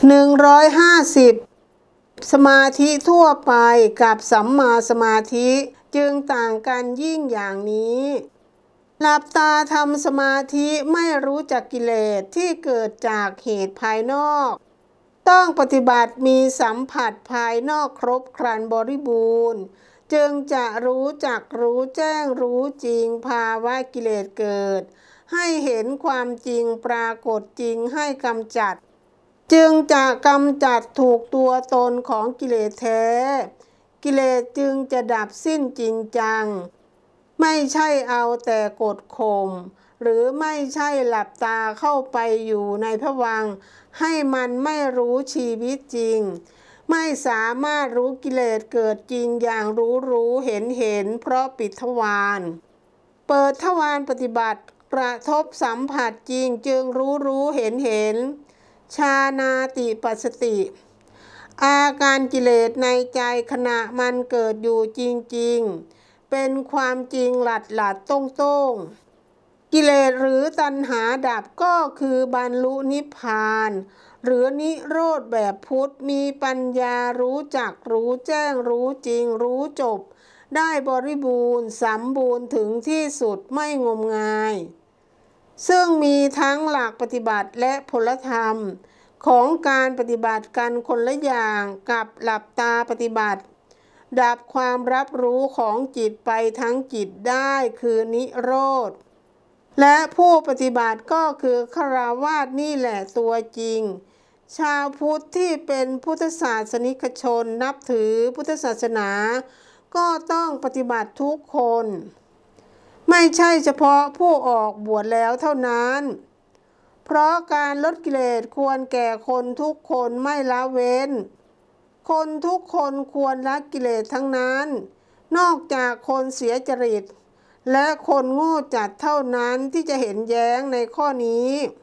150 สมาธิทั่วไปกับสัมมาสมาธิจึงต่างกันยิ่งอย่างนี้ หลับตาทำสมาธิไม่รู้จักกิเลสที่เกิดจากเหตุภายนอก ต้องปฏิบัติมีสัมผัสภายนอกครบครันบริบูรณ์จึงจะรู้จักรู้แจ้งรู้จริงภาวะกิเลสเกิด ให้เห็นความจริงปรากฏจริงให้กำจัด จึงจะกำจัดถูกตัวตนของกิเลสแท้ กิเลสจึงจะดับสิ้นจริงจัง ไม่ใช่เอาแต่กดข่มหรือไม่ใช่หลับตาเข้าไปอยู่ในพวัง ให้มันไม่รู้ชีวิตจริง ไม่สามารถรู้กิเลสเกิดจริงอย่างรู้รู้เห็นเห็นเพราะปิดทวารเปิดทวารปฏิบัติกระทบสัมผัสจริงจึงรู้รู้เห็นเห็น ชานาติปัสสติ อาการกิเลสในใจขณะมันเกิดอยู่จริง ๆ เป็นความจริงหลัดหลัดต้งต้งกิเลสหรือตัณหาดับก็คือบรรลุนิพพาน หรือนิโรธแบบพุทธมีปัญญารู้จักรู้แจ้งรู้จริงรู้จบ ได้บริบูรณ์สมบูรณ์ถึงที่สุดไม่งมงาย ซึ่งมีทั้งหลักปฏิบัติและพลธรรม ของการปฏิบัติกันคนละอย่างกับหลับตาปฏิบัติ ดับความรับรู้ของจิตไปทั้งจิตได้คือนิโรธ และผู้ปฏิบัติก็คือคราวาสนี่แหละตัวจริง ชาวพุทธที่เป็นพุทธศาสนิกชนนับถือพุทธศาสนา ก็ต้องปฏิบัติทุกคน ไม่ใช่เฉพาะผู้ออกบวชแล้วเท่านั้น เพราะการลดกิเลสควรแก่คนทุกคนไม่ละเว้น คนทุกคนควรละกิเลสทั้งนั้น นอกจากคนเสียจริต และคนโง่จัดเท่านั้นที่จะเห็นแย้งในข้อนี้